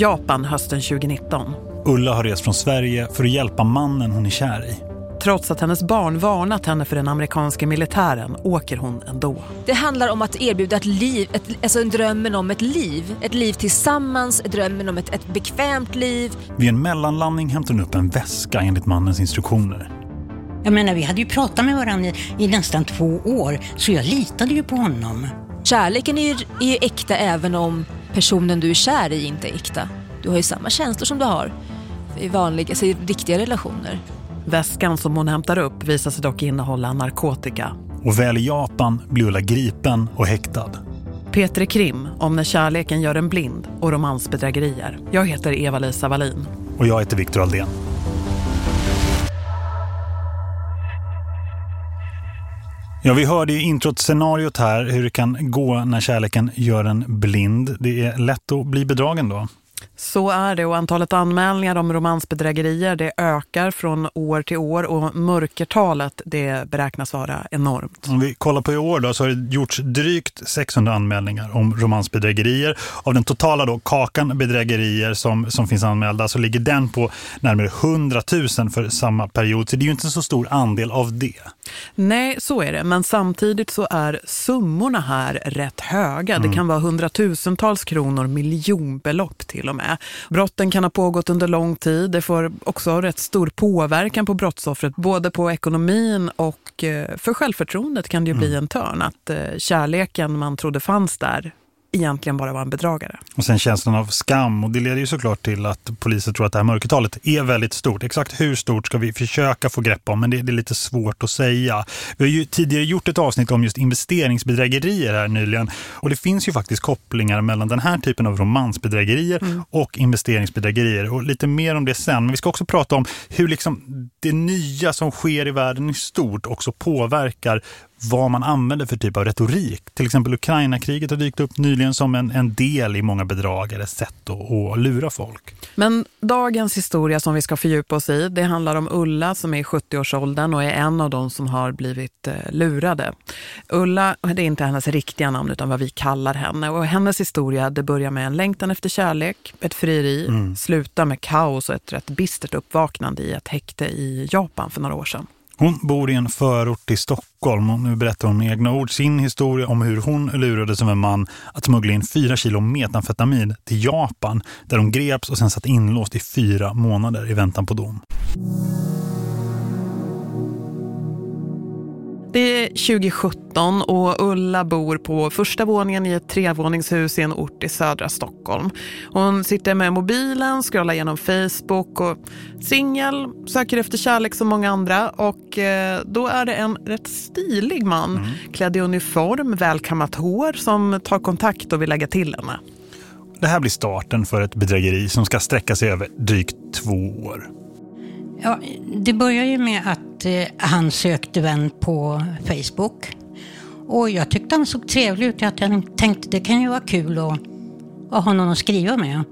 Japan hösten 2019. Ulla har rest från Sverige för att hjälpa mannen hon är kär i. Trots att hennes barn varnat henne för den amerikanska militären åker hon ändå. Det handlar om att erbjuda ett liv, ett, alltså en drömmen om ett liv. Ett liv tillsammans, drömmen om ett, ett bekvämt liv. Vid en mellanlandning hämtar hon upp en väska enligt mannens instruktioner. Jag menar, vi hade ju pratat med varandra i, i nästan två år, så jag litade ju på honom. Kärleken är ju, är ju äkta även om personen du är kär i inte är äkta. Du har ju samma känslor som du har i vanliga, alltså i riktiga relationer. Väskan som hon hämtar upp visar sig dock innehålla narkotika. Och väl i Japan blir Ulla gripen och häktad. Peter Krim om när kärleken gör en blind och romansbedrägerier. Jag heter Eva-Lisa Wallin. Och jag heter Viktor Aldén. Ja, vi hörde i introt scenariot här hur det kan gå när kärleken gör en blind. Det är lätt att bli bedragen då. Så är det och antalet anmälningar om romansbedrägerier det ökar från år till år och mörkertalet det beräknas vara enormt. Om vi kollar på i år då så har det gjorts drygt 600 anmälningar om romansbedrägerier. Av den totala då kakan bedrägerier som, som finns anmälda så ligger den på närmare 100 000 för samma period. Så det är ju inte så stor andel av det. Nej, så är det. Men samtidigt så är summorna här rätt höga. Mm. Det kan vara hundratusentals kronor, miljonbelopp till och med. Brotten kan ha pågått under lång tid. Det får också rätt stor påverkan på brottsoffret, både på ekonomin och eh, för självförtroendet kan det ju mm. bli en törn. Att eh, kärleken man trodde fanns där egentligen bara var en bedragare. Och sen känslan av skam och det leder ju såklart till att polisen tror att det här mörkertalet är väldigt stort. Exakt hur stort ska vi försöka få grepp om men det, är lite svårt att säga. Vi har ju tidigare gjort ett avsnitt om just investeringsbedrägerier här nyligen och det finns ju faktiskt kopplingar mellan den här typen av romansbedrägerier mm. och investeringsbedrägerier och lite mer om det sen. Men vi ska också prata om hur liksom det nya som sker i världen i stort också påverkar vad man använder för typ av retorik. Till exempel Ukraina-kriget har dykt upp nyligen som en, en del i många bedragares sätt att, att lura folk. Men dagens historia som vi ska fördjupa oss i, det handlar om Ulla som är i 70-årsåldern och är en av de som har blivit eh, lurade. Ulla, det är inte hennes riktiga namn utan vad vi kallar henne. Och hennes historia, det börjar med en längtan efter kärlek, ett frieri, mm. slutar med kaos och ett rätt bistert uppvaknande i ett häkte i Japan för några år sedan. Hon bor i en förort till Stockholm och nu berättar hon med egna ord sin historia om hur hon lurade som en man att smuggla in fyra kilo metamfetamin till Japan där hon greps och sen satt inlåst i fyra månader i väntan på dom. Det är 2017 och Ulla bor på första våningen i ett trevåningshus i en ort i södra Stockholm. Hon sitter med mobilen, scrollar genom Facebook och singel, söker efter kärlek som många andra och eh, då är det en rätt stilig man mm. klädd i uniform, välkammat hår som tar kontakt och vill lägga till henne. Det här blir starten för ett bedrägeri som ska sträcka sig över drygt två år. Ja, det börjar ju med att eh, han sökte vän på Facebook. Och jag tyckte han såg trevlig ut. Jag tänkte det kan ju vara kul att, att ha någon att skriva med.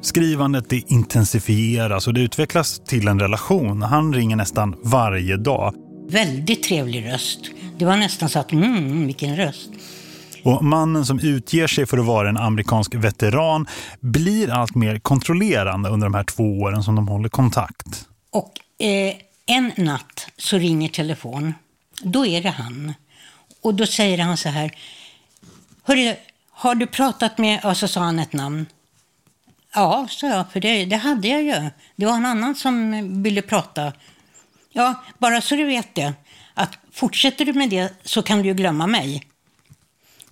Skrivandet det intensifieras och det utvecklas till en relation. Han ringer nästan varje dag. Väldigt trevlig röst. Det var nästan så att, mm, vilken röst. Och mannen som utger sig för att vara en amerikansk veteran blir allt mer kontrollerande under de här två åren som de håller kontakt. Och eh, en natt så ringer telefon. Då är det han. Och då säger han så här. Hörru, har du pratat med... Och så sa han ett namn. Ja, sa jag, för det, det hade jag ju. Det var en annan som ville prata. Ja, bara så du vet det. Att fortsätter du med det så kan du ju glömma mig.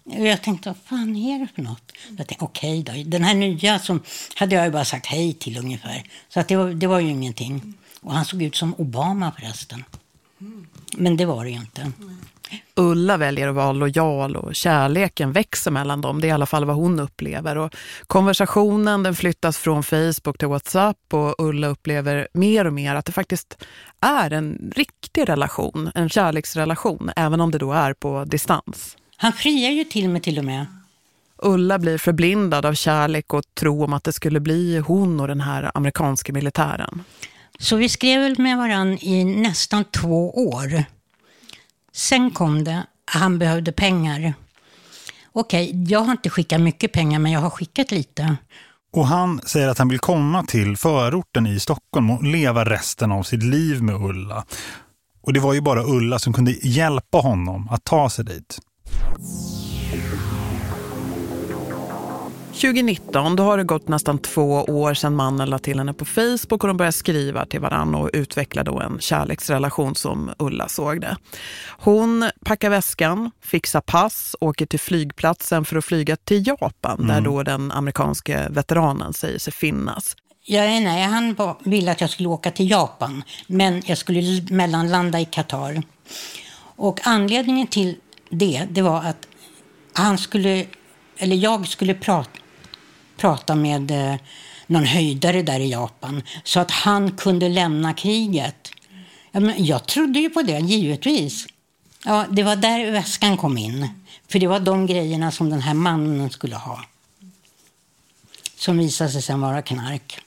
Och jag tänkte, vad fan är det för något? Jag tänkte, okej okay då. Den här nya som hade jag ju bara sagt hej till ungefär. Så att det, var, det var ju ingenting. Och han såg ut som Obama förresten. Men det var det ju inte. Ulla väljer att vara lojal och kärleken växer mellan dem. Det är i alla fall vad hon upplever. Och konversationen den flyttas från Facebook till WhatsApp och Ulla upplever mer och mer att det faktiskt är en riktig relation, en kärleksrelation, även om det då är på distans. Han friar ju till mig till och med. Ulla blir förblindad av kärlek och tro om att det skulle bli hon och den här amerikanska militären. Så vi skrev väl med varann i nästan två år. Sen kom det, han behövde pengar. Okej, jag har inte skickat mycket pengar men jag har skickat lite. Och han säger att han vill komma till förorten i Stockholm och leva resten av sitt liv med Ulla. Och det var ju bara Ulla som kunde hjälpa honom att ta sig dit. 2019 då har det gått nästan två år sedan mannen la till henne på Facebook och de började skriva till varandra och utveckla då en kärleksrelation som Ulla såg det. Hon packar väskan, fixar pass, åker till flygplatsen för att flyga till Japan mm. där då den amerikanske veteranen säger sig finnas. Ja, nej, han ville att jag skulle åka till Japan men jag skulle mellanlanda i Qatar. Och anledningen till det, det var att han skulle, eller jag skulle prata prata med eh, någon höjdare där i Japan så att han kunde lämna kriget. Jag trodde ju på det, givetvis. Ja, det var där väskan kom in. För det var de grejerna som den här mannen skulle ha. Som visade sig sen vara knark.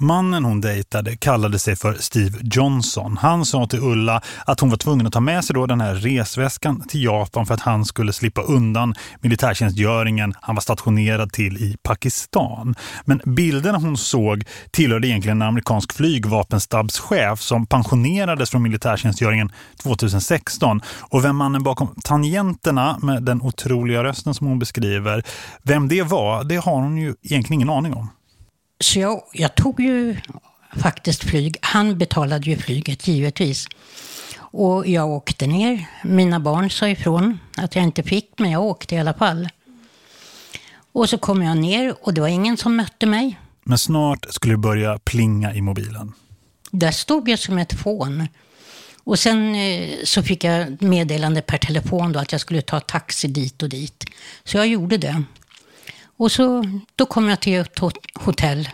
Mannen hon dejtade kallade sig för Steve Johnson. Han sa till Ulla att hon var tvungen att ta med sig då den här resväskan till Japan för att han skulle slippa undan militärtjänstgöringen han var stationerad till i Pakistan. Men bilderna hon såg tillhörde egentligen en amerikansk flygvapenstabschef som pensionerades från militärtjänstgöringen 2016. Och vem mannen bakom tangenterna med den otroliga rösten som hon beskriver, vem det var, det har hon ju egentligen ingen aning om. Så jag, jag tog ju faktiskt flyg. Han betalade ju flyget givetvis. Och jag åkte ner. Mina barn sa ifrån att jag inte fick, men jag åkte i alla fall. Och så kom jag ner och det var ingen som mötte mig. Men snart skulle det börja plinga i mobilen. Där stod jag som ett fån. Och sen eh, så fick jag meddelande per telefon då att jag skulle ta taxi dit och dit. Så jag gjorde det. Och så, då kom jag till ett hotell.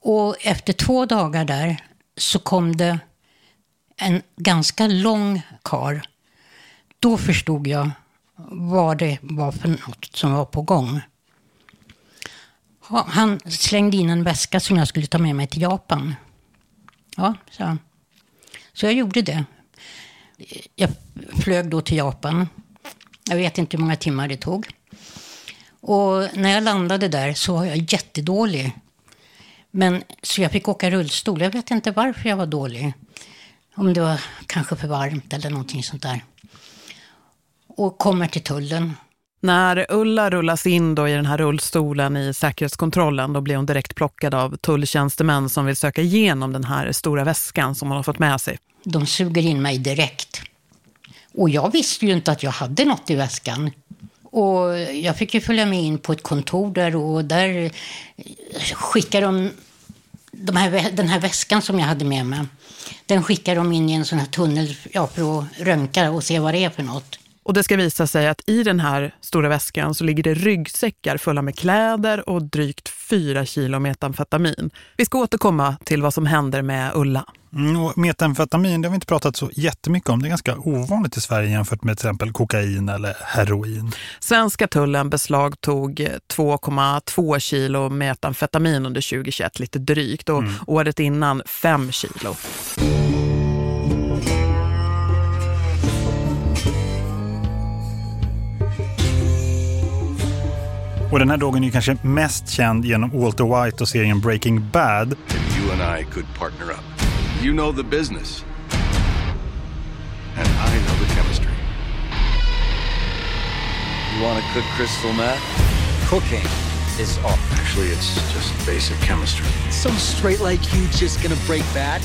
Och efter två dagar där så kom det en ganska lång kar. Då förstod jag vad det var för något som var på gång. Han slängde in en väska som jag skulle ta med mig till Japan. Ja, så. så jag gjorde det. Jag flög då till Japan. Jag vet inte hur många timmar det tog. Och när jag landade där så var jag jättedålig. Men, så jag fick åka rullstol. Jag vet inte varför jag var dålig. Om det var kanske för varmt eller någonting sånt där. Och kommer till tullen. När Ulla rullas in då i den här rullstolen i säkerhetskontrollen då blir hon direkt plockad av tulltjänstemän som vill söka igenom den här stora väskan som hon har fått med sig. De suger in mig direkt. Och jag visste ju inte att jag hade något i väskan. Och jag fick ju följa med in på ett kontor där och där skickade de, de här, den här väskan som jag hade med mig. Den skickade de in i en sån här tunnel ja, för att röntga och se vad det är för något. Och det ska visa sig att i den här stora väskan så ligger det ryggsäckar fulla med kläder och drygt fyra kilo metamfetamin. Vi ska återkomma till vad som händer med Ulla. Mm, och metamfetamin det har vi inte pratat så jättemycket om. Det är ganska ovanligt i Sverige jämfört med till exempel kokain eller heroin. Svenska tullen beslagtog 2,2 kilo metamfetamin under 2021, lite drygt. Och mm. året innan 5 kilo. Och den här drogen är kanske mest känd genom Walter White och serien Breaking Bad. If you and I could partner up. You know the business. And I know the chemistry. You want to cook crystal meth? Cooking is off. Actually, it's just basic chemistry. Some straight like you just gonna break bad?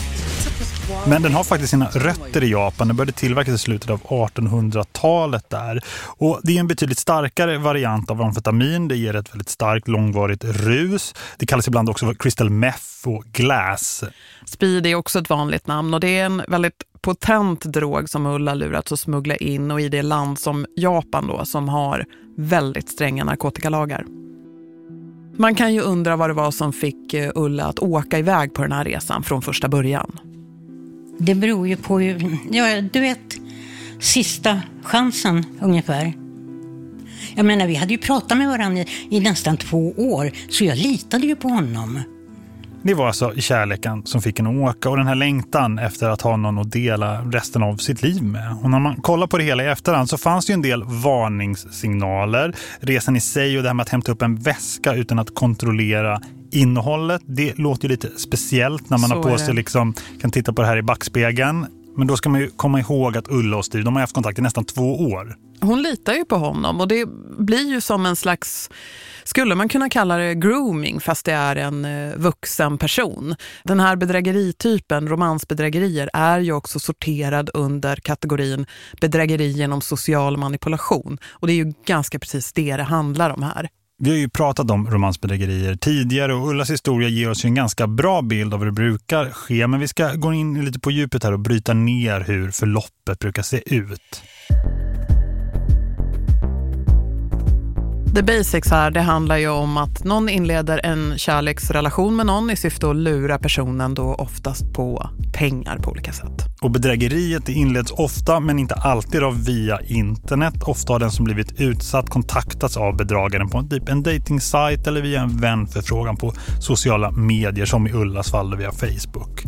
Men den har faktiskt sina rötter i Japan. Den började tillverkas i slutet av 1800-talet där. Och det är en betydligt starkare variant av amfetamin. Det ger ett väldigt starkt långvarigt rus. Det kallas ibland också för crystal meth och glass. Speed är också ett vanligt namn och det är en väldigt potent drog som Ulla lurats att smuggla in och i det land som Japan då som har väldigt stränga narkotikalagar. Man kan ju undra vad det var som fick eh, Ulla att åka iväg på den här resan från första början. Det beror ju på, ja, du vet, sista chansen ungefär. Jag menar, vi hade ju pratat med varandra i, i nästan två år, så jag litade ju på honom. Det var alltså kärleken som fick en att åka och den här längtan efter att ha någon att dela resten av sitt liv med. Och när man kollar på det hela i efterhand så fanns det ju en del varningssignaler. Resan i sig och det här med att hämta upp en väska utan att kontrollera innehållet. Det låter ju lite speciellt när man Så har på sig liksom, kan titta på det här i backspegeln. Men då ska man ju komma ihåg att Ulla och Steve, de har haft kontakt i nästan två år. Hon litar ju på honom och det blir ju som en slags, skulle man kunna kalla det grooming fast det är en eh, vuxen person. Den här bedrägeritypen, romansbedrägerier, är ju också sorterad under kategorin bedrägeri genom social manipulation. Och det är ju ganska precis det det handlar om här. Vi har ju pratat om romansbedrägerier tidigare och Ullas historia ger oss ju en ganska bra bild av hur det brukar ske. Men vi ska gå in lite på djupet här och bryta ner hur förloppet brukar se ut. The basics här, det handlar ju om att någon inleder en kärleksrelation med någon i syfte att lura personen då oftast på pengar på olika sätt. Och bedrägeriet inleds ofta men inte alltid av via internet. Ofta har den som blivit utsatt kontaktats av bedragaren på en, typ en datingsajt eller via en vänförfrågan på sociala medier som i Ullas fall via Facebook.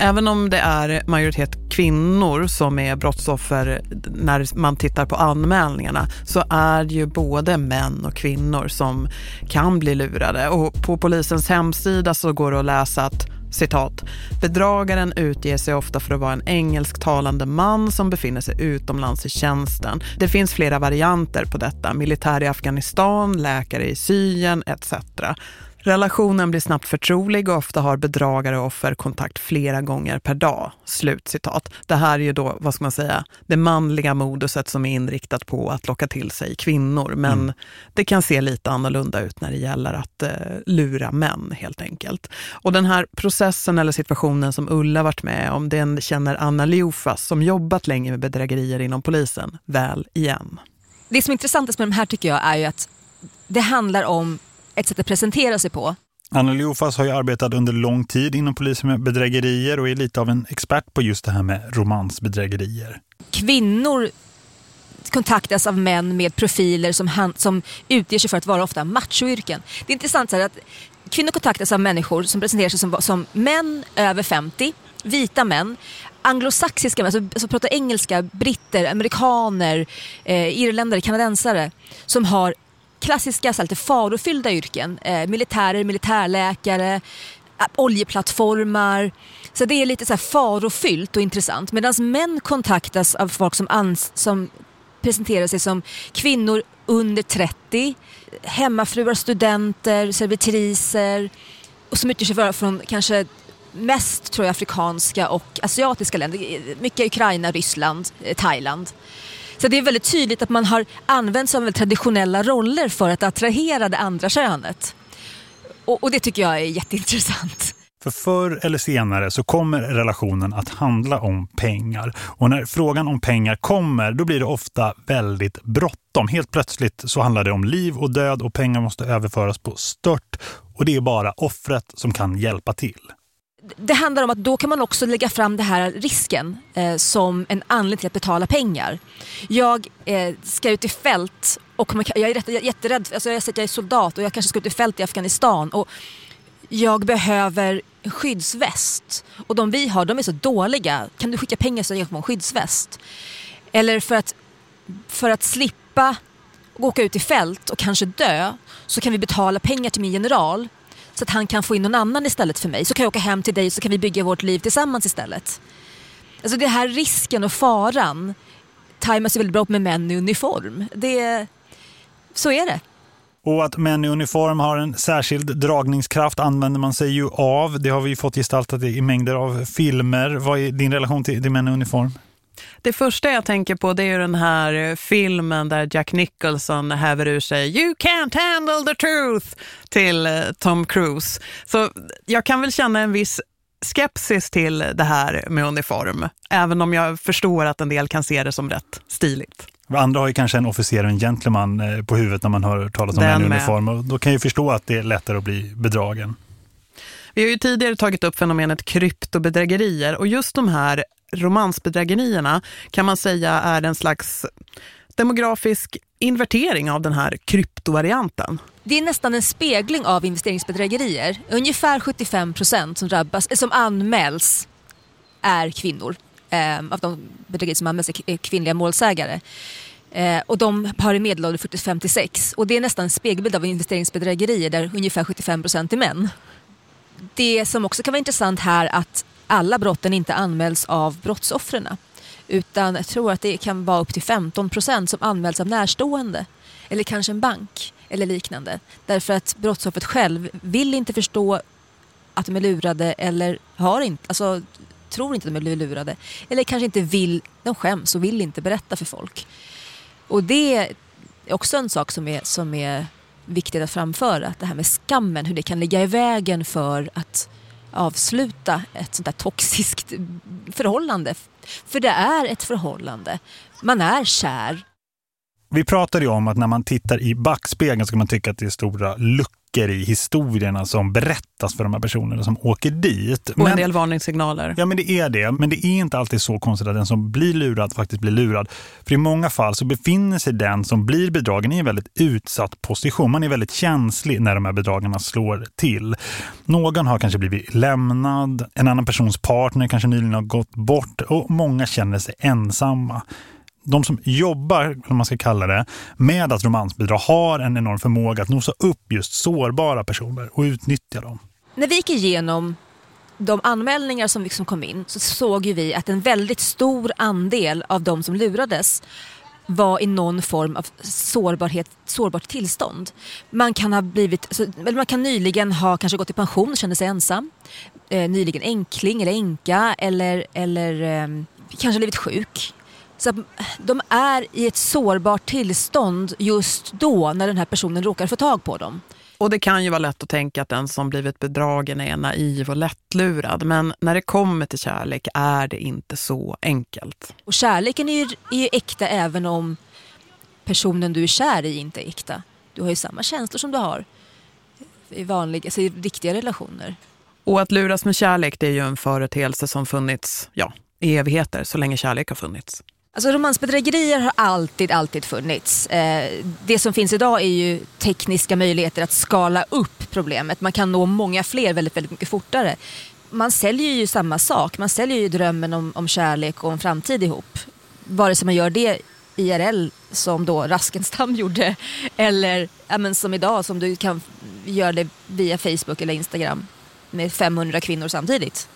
Även om det är majoritet kvinnor som är brottsoffer när man tittar på anmälningarna så är det ju både män och kvinnor som kan bli lurade. Och på polisens hemsida så går det att läsa att Citat. Bedragaren utger sig ofta för att vara en engelsktalande man som befinner sig utomlands i tjänsten. Det finns flera varianter på detta. Militär i Afghanistan, läkare i Syrien etc. Relationen blir snabbt förtrolig och ofta har bedragare och offer kontakt flera gånger per dag. Slutcitat. Det här är ju då, vad ska man säga, det manliga moduset som är inriktat på att locka till sig kvinnor. Men det kan se lite annorlunda ut när det gäller att eh, lura män helt enkelt. Och den här processen eller situationen som Ulla varit med om, den känner Anna Liofas som jobbat länge med bedrägerier inom polisen väl igen. Det som är intressantast med de här tycker jag är ju att det handlar om ett sätt att presentera sig på. Anna Liofas har ju arbetat under lång tid inom polisen med bedrägerier och är lite av en expert på just det här med romansbedrägerier. Kvinnor kontaktas av män med profiler som, han, som utger sig för att vara ofta machoyrken. Det är intressant så här att kvinnor kontaktas av människor som presenterar sig som, som män över 50, vita män, anglosaxiska män, alltså, alltså pratar engelska, britter, amerikaner, eh, irländare, kanadensare som har klassiska så lite farofyllda yrken. Eh, militärer, militärläkare, eh, oljeplattformar. Så det är lite så här farofyllt och intressant. Medan män kontaktas av folk som, ans som presenterar sig som kvinnor under 30, hemmafruar, studenter, servitriser och som utger sig från kanske mest tror jag afrikanska och asiatiska länder. Mycket Ukraina, Ryssland, eh, Thailand. Så det är väldigt tydligt att man har använt sig av traditionella roller för att attrahera det andra könet. Och, och det tycker jag är jätteintressant. För förr eller senare så kommer relationen att handla om pengar. Och när frågan om pengar kommer då blir det ofta väldigt bråttom. Helt plötsligt så handlar det om liv och död och pengar måste överföras på stört. Och det är bara offret som kan hjälpa till. Det handlar om att då kan man också lägga fram den här risken eh, som en anledning till att betala pengar. Jag eh, ska ut i fält och man, jag är rätt, jätterädd, alltså jag, jag är soldat och jag kanske ska ut i fält i Afghanistan och jag behöver en skyddsväst och de vi har de är så dåliga. Kan du skicka pengar så jag kan få en skyddsväst? Eller för att, för att slippa åka ut i fält och kanske dö så kan vi betala pengar till min general så att han kan få in någon annan istället för mig. Så kan jag åka hem till dig så kan vi bygga vårt liv tillsammans istället. Alltså den här risken och faran tajmas ju väldigt bra med män i uniform. Det, så är det. Och att män i uniform har en särskild dragningskraft använder man sig ju av. Det har vi fått gestaltat i mängder av filmer. Vad är din relation till, till män i uniform? Det första jag tänker på det är ju den här filmen där Jack Nicholson häver ur sig You can't handle the truth till eh, Tom Cruise. Så jag kan väl känna en viss skepsis till det här med uniform. Även om jag förstår att en del kan se det som rätt stiligt. Andra har ju kanske en officer och en gentleman eh, på huvudet när man hör talas om Den med. uniform. Och då kan jag ju förstå att det är lättare att bli bedragen. Vi har ju tidigare tagit upp fenomenet kryptobedrägerier och just de här romansbedrägerierna kan man säga är en slags demografisk invertering av den här kryptovarianten. det är nästan en spegling av investeringsbedrägerier. Ungefär 75 procent som, drabbas, eh, som anmäls är kvinnor. Eh, av de bedrägerier som anmäls är eh, kvinnliga målsägare. Eh, och de har i medelålder 45-6 och det är nästan en spegelbild av investeringsbedrägerier där ungefär 75 procent är män. Det som också kan vara intressant här att alla brotten inte anmäls av brottsoffren. Utan jag tror att det kan vara upp till 15 procent som anmäls av närstående. Eller kanske en bank eller liknande. Därför att brottsoffret själv vill inte förstå att de är lurade eller har inte, alltså, tror inte att de är lurade. Eller kanske inte vill, de skäms och vill inte berätta för folk. Och det är också en sak som är, som är viktigt att framföra. Det här med skammen, hur det kan ligga i vägen för att avsluta ett sånt där toxiskt förhållande. För det är ett förhållande. Man är kär. Vi pratade ju om att när man tittar i backspegeln så kan man tycka att det är stora luckor i historierna som berättas för de här personerna som åker dit. Och men, en del varningssignaler. Ja, men det är det. Men det är inte alltid så konstigt att den som blir lurad faktiskt blir lurad. För i många fall så befinner sig den som blir bedragen i en väldigt utsatt position. Man är väldigt känslig när de här bedragarna slår till. Någon har kanske blivit lämnad, en annan persons partner kanske nyligen har gått bort och många känner sig ensamma de som jobbar, om man ska kalla det, med att romansbidra har en enorm förmåga att nosa upp just sårbara personer och utnyttja dem. När vi gick igenom de anmälningar som liksom kom in så såg vi att en väldigt stor andel av de som lurades var i någon form av sårbarhet, sårbart tillstånd. Man kan ha blivit, eller man kan nyligen ha kanske gått i pension och kände sig ensam. Eh, nyligen enkling eller enka eller, eller eh, kanske blivit sjuk. Så de är i ett sårbart tillstånd just då när den här personen råkar få tag på dem. Och det kan ju vara lätt att tänka att den som blivit bedragen är naiv och lättlurad. Men när det kommer till kärlek är det inte så enkelt. Och kärleken är ju, är ju äkta även om personen du är kär i inte är äkta. Du har ju samma känslor som du har i vanliga, alltså i riktiga relationer. Och att luras med kärlek det är ju en företeelse som funnits ja, i evigheter så länge kärlek har funnits. Alltså romansbedrägerier har alltid, alltid funnits. Eh, det som finns idag är ju tekniska möjligheter att skala upp problemet. Man kan nå många fler väldigt, väldigt mycket fortare. Man säljer ju samma sak. Man säljer ju drömmen om, om kärlek och en framtid ihop. Vare sig man gör det IRL som då Raskenstam gjorde eller ja, men som idag som du kan göra det via Facebook eller Instagram med 500 kvinnor samtidigt.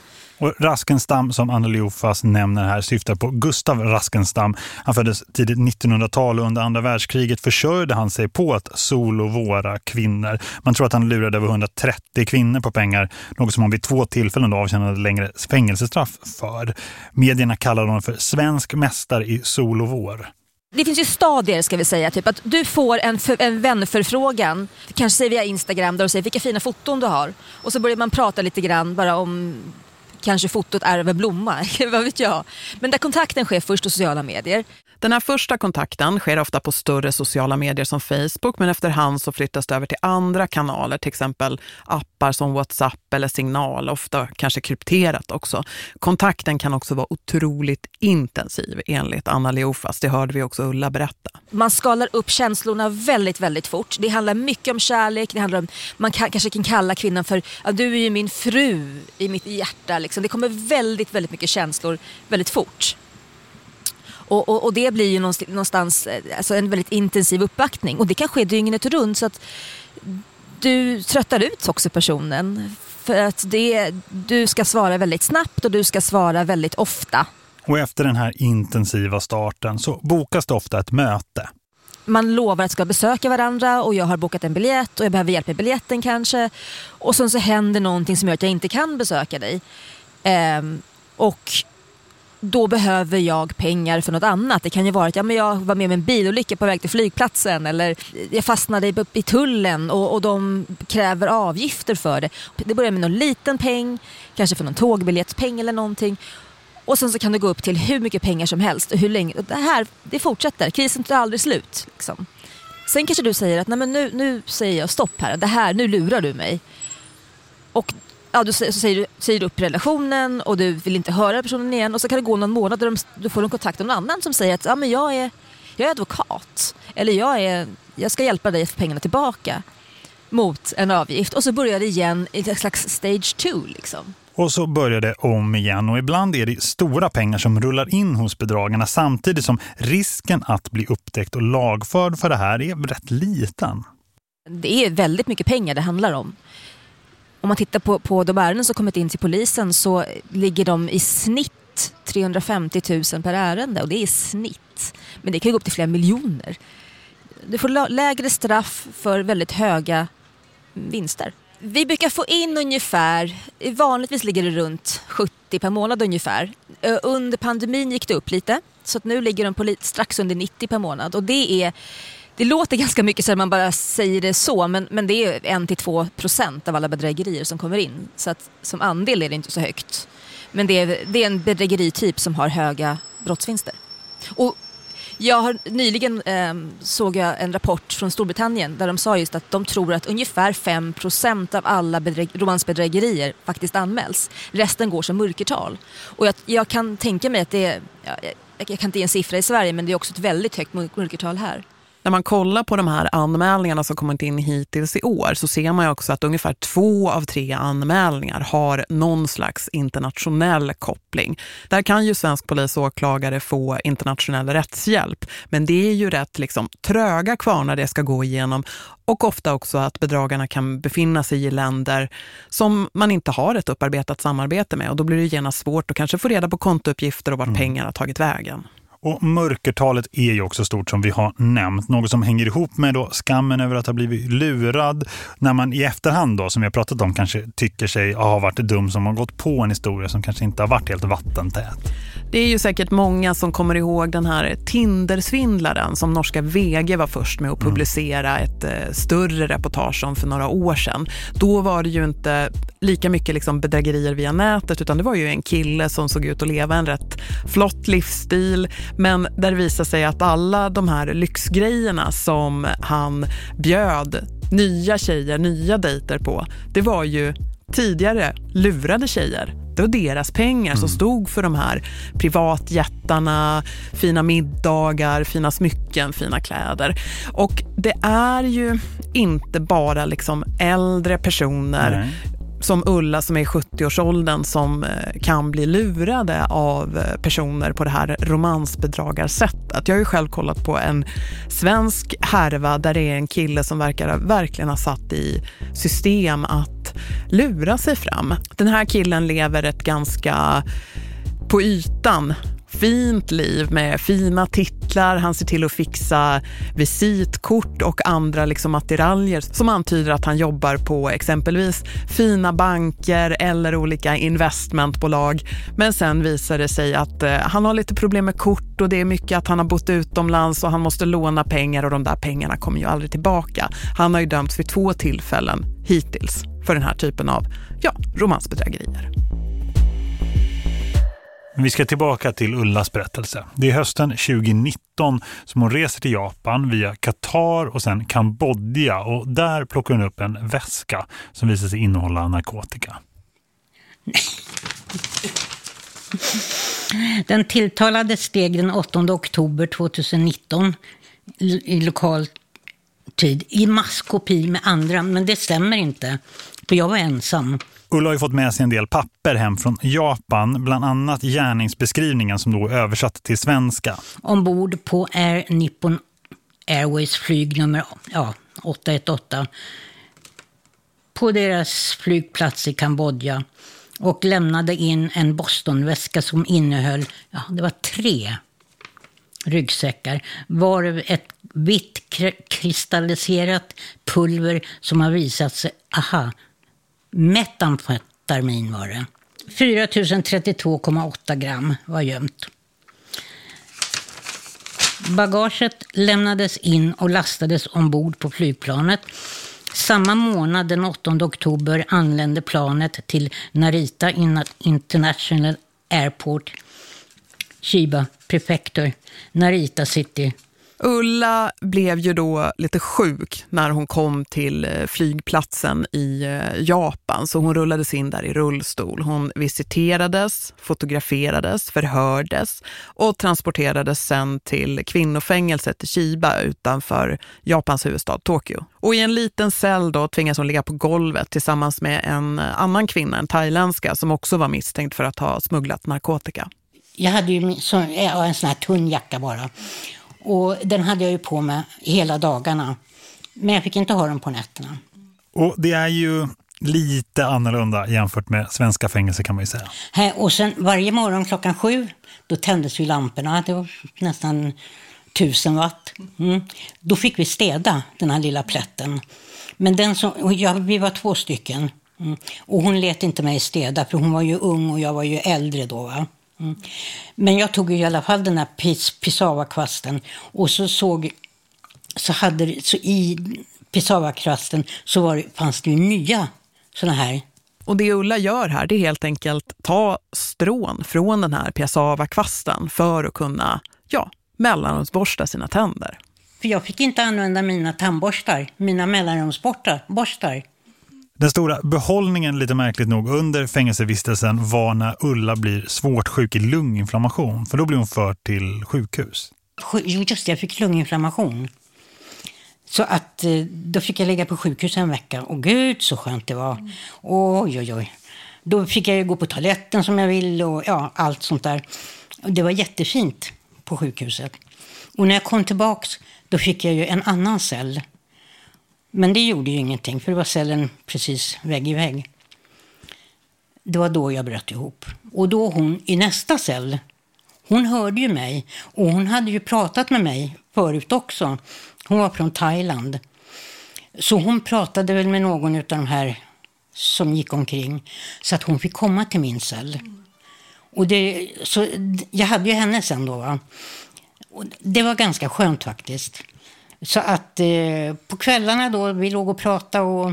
Och Raskenstam som Anna Ofas nämner här syftar på Gustav Raskenstam. Han föddes tidigt 1900-tal och under andra världskriget försörjde han sig på att solo våra kvinnor. Man tror att han lurade över 130 kvinnor på pengar, något som han vid två tillfällen då avtjänade längre fängelsestraff för. Medierna kallar honom för svensk mästare i solovår. Det finns ju stadier ska vi säga, typ att du får en, en vänförfrågan, kanske via Instagram där du säger vilka fina foton du har. Och så börjar man prata lite grann bara om kanske fotot är över blomma, vad vet jag. Men där kontakten sker först på sociala medier. Den här första kontakten sker ofta på större sociala medier som Facebook men efterhand så flyttas det över till andra kanaler, till exempel appar som WhatsApp eller Signal, ofta kanske krypterat också. Kontakten kan också vara otroligt intensiv enligt Anna Leofas, det hörde vi också Ulla berätta. Man skalar upp känslorna väldigt, väldigt fort. Det handlar mycket om kärlek, det handlar om, man kan, kanske kan kalla kvinnan för ja, du är ju min fru i mitt hjärta. Liksom. Det kommer väldigt, väldigt mycket känslor väldigt fort. Och, och, och, det blir ju någonstans eh, alltså en väldigt intensiv uppvaktning. Och det kan ske dygnet runt så att du tröttar ut också personen. För att det, du ska svara väldigt snabbt och du ska svara väldigt ofta. Och efter den här intensiva starten så bokas det ofta ett möte. Man lovar att ska besöka varandra och jag har bokat en biljett och jag behöver hjälp med biljetten kanske. Och sen så händer någonting som gör att jag inte kan besöka dig. Ehm, och då behöver jag pengar för något annat. Det kan ju vara att ja, men jag var med om en bilolycka på väg till flygplatsen eller jag fastnade i tullen och, och de kräver avgifter för det. Det börjar med någon liten peng, kanske för någon tågbiljettspeng eller någonting. Och sen så kan det gå upp till hur mycket pengar som helst. Hur länge. Det här det fortsätter, krisen tar aldrig slut. Liksom. Sen kanske du säger att Nej, men nu, nu säger jag stopp här, det här, nu lurar du mig. Och ja, du, så säger, du, säger du upp relationen och du vill inte höra personen igen och så kan det gå någon månad och du får en kontakt med någon annan som säger att ja, men jag, är, jag är advokat eller jag, är, jag ska hjälpa dig att få pengarna tillbaka. mot en avgift. Och så börjar det igen i ett slags stage two liksom. Och så börjar det om igen och ibland är det stora pengar som rullar in hos bedragarna samtidigt som risken att bli upptäckt och lagförd för det här är rätt liten. Det är väldigt mycket pengar det handlar om. Om man tittar på, på de ärenden som kommit in till polisen så ligger de i snitt 350 000 per ärende och det är i snitt. Men det kan ju gå upp till flera miljoner. Du får lägre straff för väldigt höga vinster. Vi brukar få in ungefär, vanligtvis ligger det runt 70 per månad ungefär. Under pandemin gick det upp lite så att nu ligger de på strax under 90 per månad och det är det låter ganska mycket så man bara säger det så men, men det är 1-2 procent av alla bedrägerier som kommer in. Så att som andel är det inte så högt. Men det är, det är en bedrägerityp som har höga brottsvinster. Och jag har nyligen eh, såg jag en rapport från Storbritannien där de sa just att de tror att ungefär 5 % av alla romansbedrägerier faktiskt anmäls. Resten går som mörkertal. Och jag, jag kan tänka mig att det är, jag, jag kan inte ge en siffra i Sverige men det är också ett väldigt högt mörkertal här. När man kollar på de här anmälningarna som kommit in hittills i år så ser man också att ungefär två av tre anmälningar har någon slags internationell koppling. Där kan ju svensk polis och åklagare få internationell rättshjälp. Men det är ju rätt liksom, tröga kvarnar det ska gå igenom och ofta också att bedragarna kan befinna sig i länder som man inte har ett upparbetat samarbete med och då blir det genast svårt att kanske få reda på kontouppgifter och vart mm. pengar har tagit vägen. Och mörkertalet är ju också stort som vi har nämnt. Något som hänger ihop med då skammen över att ha blivit lurad. När man i efterhand då, som vi har pratat om, kanske tycker sig ha varit dum som har gått på en historia som kanske inte har varit helt vattentät. Det är ju säkert många som kommer ihåg den här Tindersvindlaren som norska VG var först med att mm. publicera ett eh, större reportage om för några år sedan. Då var det ju inte lika mycket liksom bedrägerier via nätet utan det var ju en kille som såg ut att leva en rätt flott livsstil men där det visade sig att alla de här lyxgrejerna som han bjöd nya tjejer, nya dejter på, det var ju tidigare lurade tjejer. Det var deras pengar som mm. stod för de här privatjättarna, fina middagar, fina smycken, fina kläder. Och det är ju inte bara liksom äldre personer Nej som Ulla som är i 70-årsåldern som eh, kan bli lurade av eh, personer på det här romansbedragarsättet. Jag har ju själv kollat på en svensk härva där det är en kille som verkar verkligen ha satt i system att lura sig fram. Den här killen lever ett ganska på ytan fint liv med fina titlar. Han ser till att fixa visitkort och andra liksom attiraljer som antyder att han jobbar på exempelvis fina banker eller olika investmentbolag. Men sen visar det sig att eh, han har lite problem med kort och det är mycket att han har bott utomlands och han måste låna pengar och de där pengarna kommer ju aldrig tillbaka. Han har ju dömts vid två tillfällen hittills för den här typen av ja, romansbedrägerier. Vi ska tillbaka till Ullas berättelse. Det är hösten 2019 som hon reser till Japan via Qatar och sen Kambodja och där plockar hon upp en väska som visar sig innehålla narkotika. Den tilltalade steg den 8 oktober 2019 i lokal tid i masskopi med andra, men det stämmer inte. För jag var ensam. Ulla har ju fått med sig en del papper hem från Japan, bland annat gärningsbeskrivningen som då är översatt till svenska. Ombord på Air Nippon Airways flyg nummer ja, 818 på deras flygplats i Kambodja och lämnade in en Bostonväska som innehöll, ja det var tre ryggsäckar, var ett vitt kristalliserat pulver som har visat sig, aha, metamfetamin var det. 4032,8 gram var gömt. Bagaget lämnades in och lastades ombord på flygplanet. Samma månad, den 8 oktober, anlände planet till Narita International Airport, Chiba Prefecture, Narita City Ulla blev ju då lite sjuk när hon kom till eh, flygplatsen i eh, Japan så hon rullades in där i rullstol. Hon visiterades, fotograferades, förhördes och transporterades sen till kvinnofängelset i Chiba utanför Japans huvudstad Tokyo. Och i en liten cell då tvingas hon ligga på golvet tillsammans med en eh, annan kvinna, en thailändska, som också var misstänkt för att ha smugglat narkotika. Jag hade ju en sån här tunn jacka bara. Och den hade jag ju på mig hela dagarna. Men jag fick inte ha den på nätterna. Och det är ju lite annorlunda jämfört med svenska fängelser kan man ju säga. Och sen varje morgon klockan sju, då tändes ju lamporna. Det var nästan tusen watt. Mm. Då fick vi städa den här lilla plätten. Men den som, ja, vi var två stycken. Mm. Och hon lät inte mig städa för hon var ju ung och jag var ju äldre då. Va? Mm. Men jag tog i alla fall den här pis, pisavakvasten och så såg, så hade så i pisavakvasten så var det, fanns det ju nya sådana här. Och det Ulla gör här det är helt enkelt ta strån från den här pisavakvasten för att kunna, ja, mellanrumsborsta sina tänder. För jag fick inte använda mina tandborstar, mina mellanrumsborstar. Den stora behållningen, lite märkligt nog, under fängelsevistelsen var när Ulla blir svårt sjuk i lunginflammation. För då blir hon förd till sjukhus. Jo, just det. Jag fick lunginflammation. Så att eh, då fick jag ligga på sjukhus en vecka. Och gud så skönt det var. Oj, oj, oj. Då fick jag gå på toaletten som jag ville och ja, allt sånt där. Och det var jättefint på sjukhuset. Och när jag kom tillbaks, då fick jag ju en annan cell men det gjorde ju ingenting, för det var cellen precis vägg i vägg. Det var då jag bröt ihop. Och då hon i nästa cell, hon hörde ju mig och hon hade ju pratat med mig förut också. Hon var från Thailand. Så hon pratade väl med någon av de här som gick omkring så att hon fick komma till min cell. Och det, så jag hade ju henne sen då. Va? Och det var ganska skönt faktiskt. Så att eh, på kvällarna då, vi låg och pratade och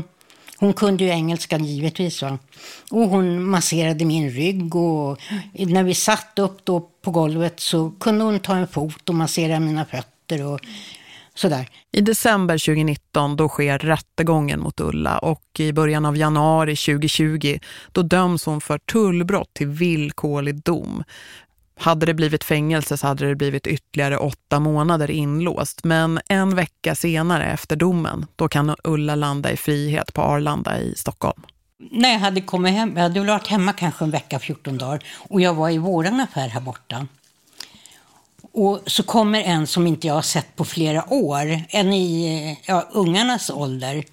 hon kunde ju engelska givetvis. Va? Och hon masserade min rygg och när vi satt upp då på golvet så kunde hon ta en fot och massera mina fötter och sådär. I december 2019 då sker rättegången mot Ulla och i början av januari 2020 då döms hon för tullbrott till villkorlig dom. Hade det blivit fängelse så hade det blivit ytterligare åtta månader inlåst. Men en vecka senare efter domen, då kan Ulla landa i frihet på Arlanda i Stockholm. När jag hade kommit hem, jag hade varit hemma kanske en vecka, 14 dagar. Och jag var i våran affär här borta. Och så kommer en som inte jag har sett på flera år. En i ja, ungarnas ålder.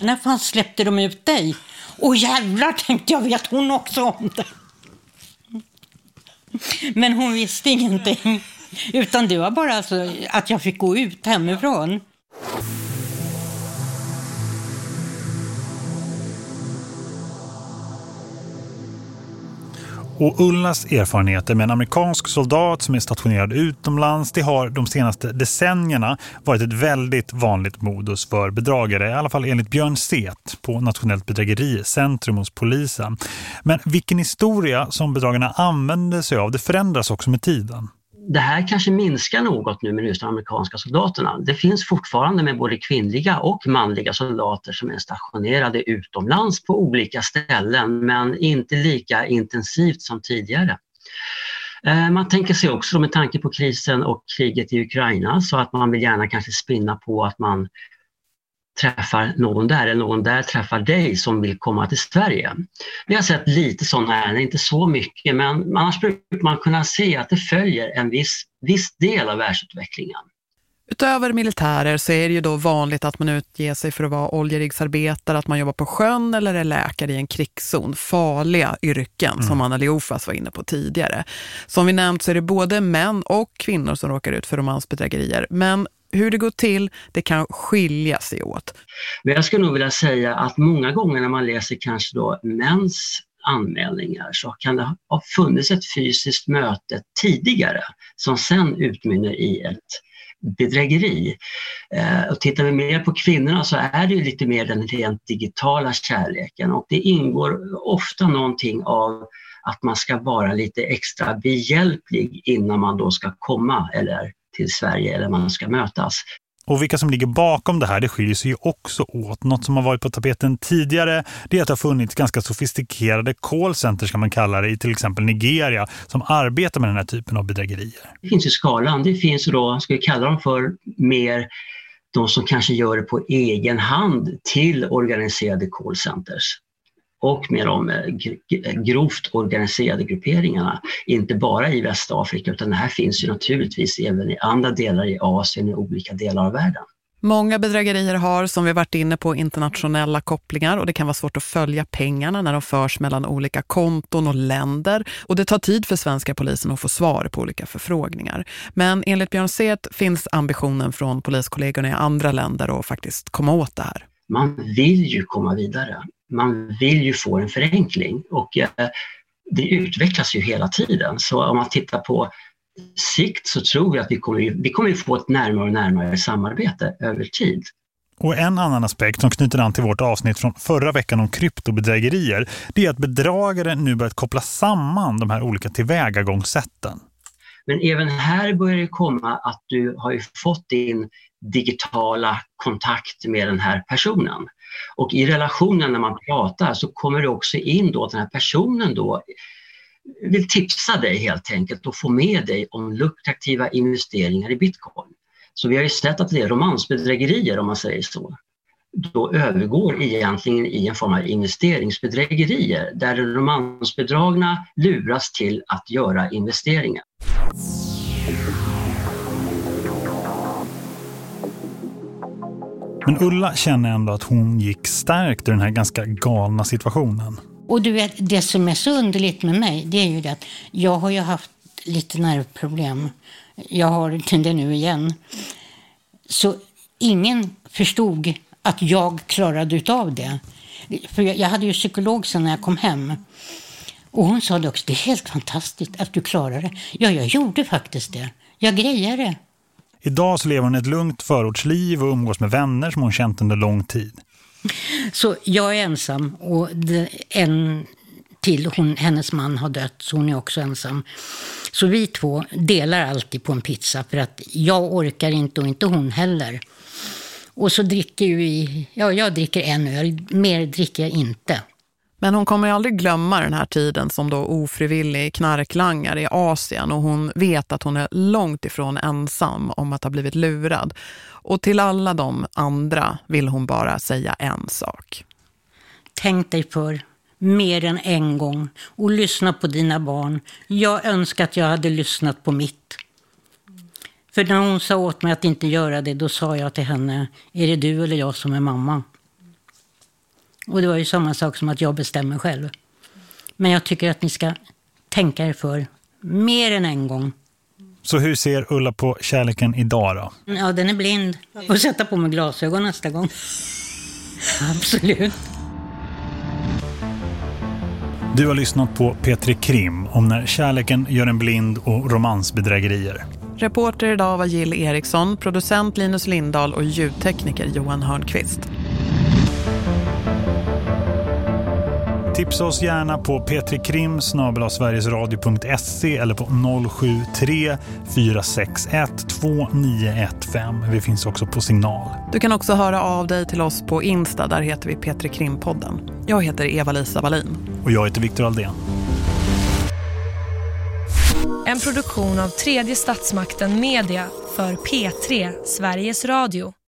När fan släppte de ut dig? Och jävlar tänkte jag, vet hon också om det? Men hon visste ingenting. Utan det var bara så att jag fick gå ut hemifrån. Och Ullas erfarenheter med en amerikansk soldat som är stationerad utomlands det har de senaste decennierna varit ett väldigt vanligt modus för bedragare, i alla fall enligt Björn Set på Nationellt bedrägericentrum hos polisen. Men vilken historia som bedragarna använder sig av, det förändras också med tiden det här kanske minskar något nu med just de amerikanska soldaterna. Det finns fortfarande med både kvinnliga och manliga soldater som är stationerade utomlands på olika ställen men inte lika intensivt som tidigare. Eh, man tänker sig också med tanke på krisen och kriget i Ukraina så att man vill gärna kanske spinna på att man träffar någon där eller någon där träffar dig som vill komma till Sverige. Vi har sett lite sådana här, inte så mycket, men annars brukar man kunna se att det följer en viss, viss del av världsutvecklingen. Utöver militärer så är det ju då vanligt att man utger sig för att vara oljeriggsarbetare, att man jobbar på sjön eller är läkare i en krigszon. Farliga yrken mm. som Anna Leofas var inne på tidigare. Som vi nämnt så är det både män och kvinnor som råkar ut för romansbedrägerier. Men hur det går till, det kan skilja sig åt. Men jag skulle nog vilja säga att många gånger när man läser kanske då mäns anmälningar så kan det ha funnits ett fysiskt möte tidigare som sen utmynnar i ett bedrägeri. Eh, och tittar vi mer på kvinnorna så är det ju lite mer den rent digitala kärleken och det ingår ofta någonting av att man ska vara lite extra behjälplig innan man då ska komma eller till Sverige eller man ska mötas. Och vilka som ligger bakom det här, det skiljer sig ju också åt. Något som har varit på tapeten tidigare, det är att det har funnits ganska sofistikerade callcenters kan man kalla det, i till exempel Nigeria, som arbetar med den här typen av bedrägerier. Det finns ju skalan. Det finns då, ska vi kalla dem för, mer de som kanske gör det på egen hand till organiserade callcenters och med de eh, grovt organiserade grupperingarna, inte bara i Västafrika utan det här finns ju naturligtvis även i andra delar i Asien och olika delar av världen. Många bedrägerier har, som vi varit inne på, internationella kopplingar och det kan vara svårt att följa pengarna när de förs mellan olika konton och länder. Och det tar tid för svenska polisen att få svar på olika förfrågningar. Men enligt Björn Seth finns ambitionen från poliskollegorna i andra länder att faktiskt komma åt det här. Man vill ju komma vidare man vill ju få en förenkling och eh, det utvecklas ju hela tiden. Så om man tittar på sikt så tror jag att vi kommer, vi kommer få ett närmare och närmare samarbete över tid. Och en annan aspekt som knyter an till vårt avsnitt från förra veckan om kryptobedrägerier det är att bedragare nu börjat koppla samman de här olika tillvägagångssätten. Men även här börjar det komma att du har ju fått din digitala kontakt med den här personen. Och i relationen när man pratar så kommer det också in då att den här personen då vill tipsa dig helt enkelt och få med dig om lukrativa investeringar i bitcoin. Så vi har ju sett att det är romansbedrägerier om man säger så. Då övergår egentligen i en form av investeringsbedrägerier där de romansbedragna luras till att göra investeringar. Men Ulla känner ändå att hon gick stärkt i den här ganska galna situationen. Och du vet, det som är så underligt med mig, det är ju det att jag har ju haft lite nervproblem. Jag har det nu igen. Så ingen förstod att jag klarade av det. För jag hade ju psykolog sen när jag kom hem. Och hon sa det också, det är helt fantastiskt att du klarar det. Ja, jag gjorde faktiskt det. Jag grejade det. Idag så lever hon ett lugnt förortsliv och umgås med vänner som hon känt under lång tid. Så jag är ensam och en till, hon, hennes man har dött så hon är också ensam. Så vi två delar alltid på en pizza för att jag orkar inte och inte hon heller. Och så dricker vi, ja jag dricker en öl, mer dricker jag inte. Men hon kommer aldrig glömma den här tiden som då ofrivillig knarklangare i Asien och hon vet att hon är långt ifrån ensam om att ha blivit lurad. Och till alla de andra vill hon bara säga en sak. Tänk dig för mer än en gång och lyssna på dina barn. Jag önskar att jag hade lyssnat på mitt. För när hon sa åt mig att inte göra det, då sa jag till henne, är det du eller jag som är mamma? Och det var ju samma sak som att jag bestämmer själv. Men jag tycker att ni ska tänka er för mer än en gång. Så hur ser Ulla på kärleken idag då? Ja, den är blind. Och sätta på mig glasögon nästa gång. Absolut. Du har lyssnat på Petri Krim om när kärleken gör en blind och romansbedrägerier. Reporter idag var Jill Eriksson, producent Linus Lindahl och ljudtekniker Johan Hörnqvist. Tipsa oss gärna på petrikrim sverigesradio.se eller på 073 461 2915. Vi finns också på signal. Du kan också höra av dig till oss på Insta, där heter vi Petrikrimpodden. Jag heter Eva-Lisa Wallin. Och jag heter Viktor Aldén. En produktion av tredje statsmakten Media för P3 Sveriges Radio.